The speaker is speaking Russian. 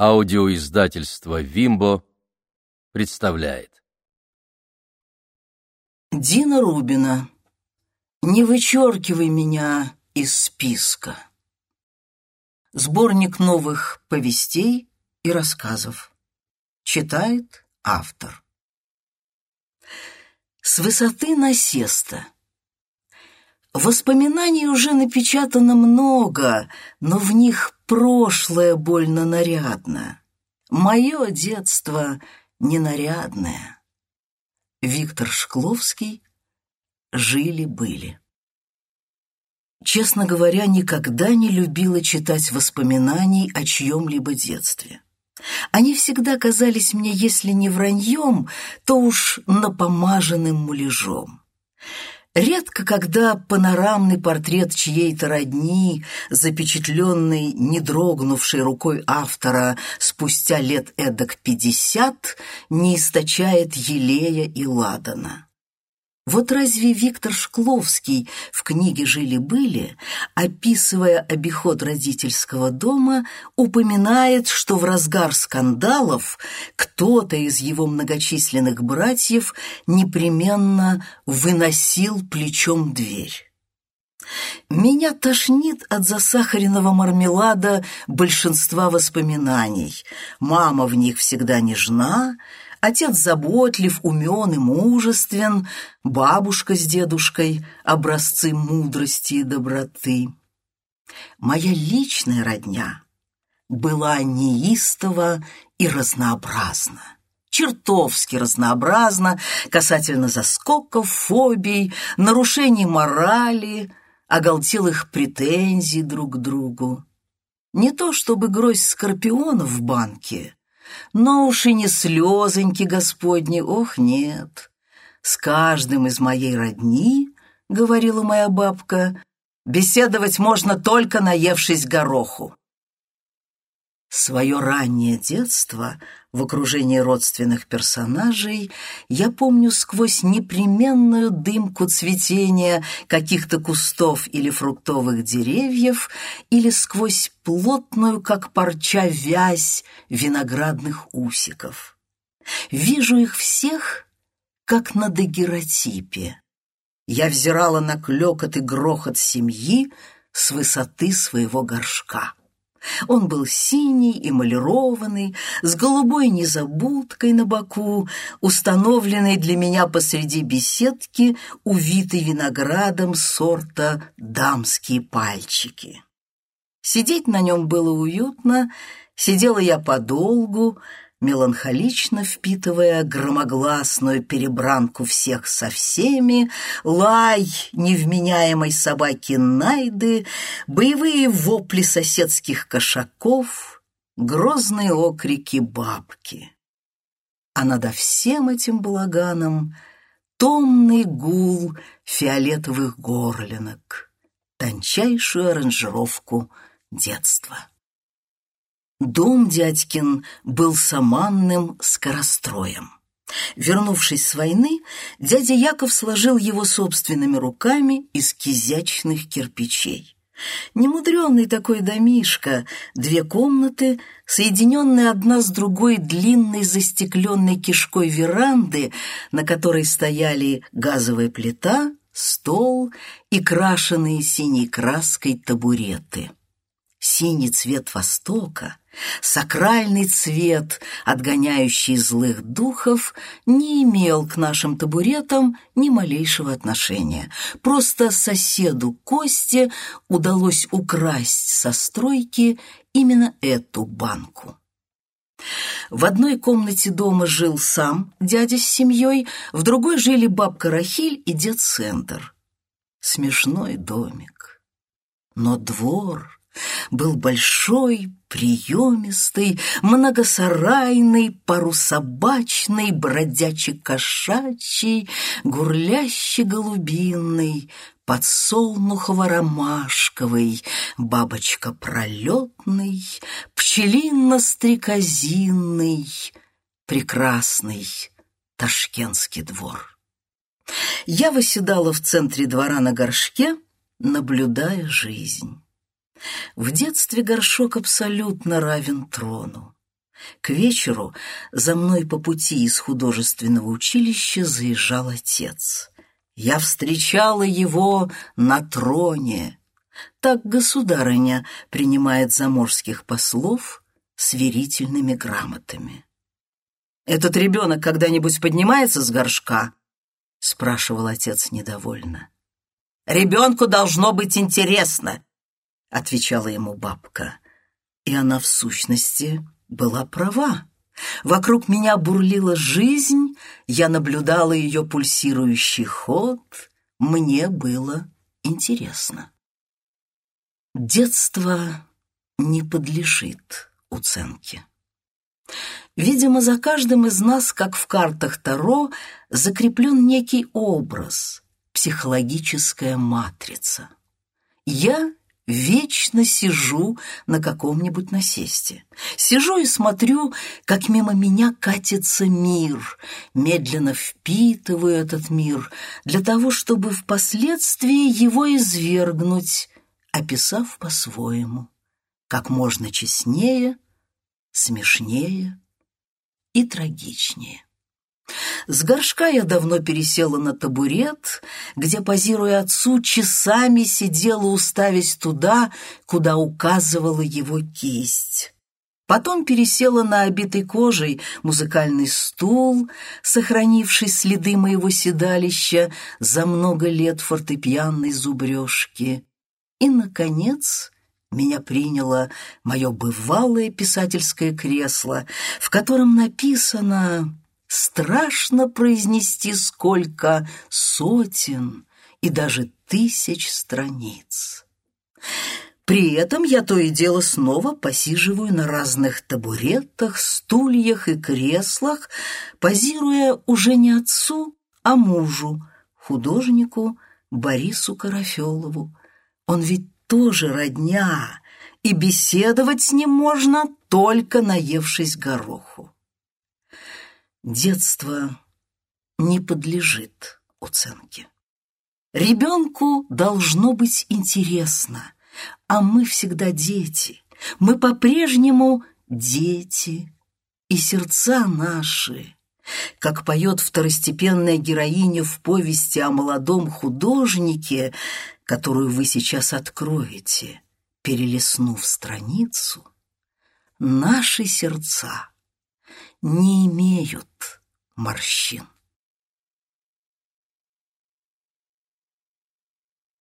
Аудиоиздательство «Вимбо» представляет. Дина Рубина. «Не вычеркивай меня из списка». Сборник новых повестей и рассказов. Читает автор. С высоты насеста. Воспоминаний уже напечатано много, но в них прошлое больно нарядно. Мое детство ненарядное. Виктор Шкловский «Жили-были». Честно говоря, никогда не любила читать воспоминаний о чьем-либо детстве. Они всегда казались мне, если не враньем, то уж напомаженным муляжом. Редко, когда панорамный портрет чьей-то родни, запечатленный, не дрогнувшей рукой автора спустя лет эдак пятьдесят, не источает елея и ладана. Вот разве Виктор Шкловский в книге «Жили-были», описывая обиход родительского дома, упоминает, что в разгар скандалов кто-то из его многочисленных братьев непременно выносил плечом дверь? Меня тошнит от засахаренного мармелада большинства воспоминаний. Мама в них всегда нежна, Отец заботлив, умен и мужествен, бабушка с дедушкой — образцы мудрости и доброты. Моя личная родня была неистова и разнообразна чертовски разнообразна касательно заскоков, фобий, нарушений морали, оголтелых претензий друг к другу. Не то чтобы грозь скорпионов в банке, но уж и не слезоньки Господни, ох, нет. С каждым из моей родни, — говорила моя бабка, — беседовать можно только наевшись гороху. Свое раннее детство в окружении родственных персонажей я помню сквозь непременную дымку цветения каких-то кустов или фруктовых деревьев или сквозь плотную, как парча, вязь виноградных усиков. Вижу их всех, как на дагеротипе. Я взирала на клёкот и грохот семьи с высоты своего горшка. Он был синий, эмалированный, с голубой незабудкой на боку, установленной для меня посреди беседки, увитой виноградом сорта «дамские пальчики». Сидеть на нем было уютно, сидела я подолгу, меланхолично впитывая громогласную перебранку всех со всеми, лай невменяемой собаки Найды, боевые вопли соседских кошаков, грозные окрики бабки. А над всем этим балаганом томный гул фиолетовых горлинок, тончайшую аранжировку детства. Дом дядькин был саманным скоростроем. Вернувшись с войны, дядя Яков сложил его собственными руками из кизячных кирпичей. Немудренный такой домишко, две комнаты, соединенные одна с другой длинной застекленной кишкой веранды, на которой стояли газовая плита, стол и крашеные синей краской табуреты. Синий цвет Востока — Сакральный цвет, отгоняющий злых духов, не имел к нашим табуретам ни малейшего отношения. Просто соседу Косте удалось украсть со стройки именно эту банку. В одной комнате дома жил сам дядя с семьей, в другой жили бабка Рахиль и дед Сендер. Смешной домик. Но двор был большой, приемистый, многосарайный, парусобачный, бродячий-кошачий, гурлящий-голубиный, подсолнухово-ромашковый, бабочка-пролетный, пчелино-стрекозинный, прекрасный ташкентский двор. Я восседала в центре двора на горшке, наблюдая жизнь. В детстве горшок абсолютно равен трону. К вечеру за мной по пути из художественного училища заезжал отец. Я встречала его на троне. Так государыня принимает заморских послов с верительными грамотами. «Этот ребенок когда-нибудь поднимается с горшка?» — спрашивал отец недовольно. «Ребенку должно быть интересно», — отвечала ему бабка. И она в сущности была права. Вокруг меня бурлила жизнь, я наблюдала ее пульсирующий ход, мне было интересно. Детство не подлежит оценке. Видимо, за каждым из нас, как в картах Таро, закреплен некий образ, психологическая матрица. Я вечно сижу на каком-нибудь насесте. Сижу и смотрю, как мимо меня катится мир, медленно впитываю этот мир для того, чтобы впоследствии его извергнуть, описав по-своему, как можно честнее, смешнее и трагичнее. С горшка я давно пересела на табурет, где, позируя отцу, часами сидела, уставясь туда, куда указывала его кисть. Потом пересела на обитой кожей музыкальный стул, сохранивший следы моего седалища за много лет фортепианной зубрежки. И, наконец, меня приняло мое бывалое писательское кресло, в котором написано страшно произнести сколько сотен и даже тысяч страниц. При этом я то и дело снова посиживаю на разных табуретах, стульях и креслах, позируя уже не отцу, а мужу, художнику Борису Карафелову. Он ведь тоже родня, и беседовать с ним можно, только наевшись гороху. Детство не подлежит оценке. Ребенку должно быть интересно, а мы всегда дети. Мы по-прежнему дети, и сердца наши, как поет второстепенная героиня в повести о молодом художнике, которую вы сейчас откроете, перелистнув страницу, наши сердца — не имеют морщин.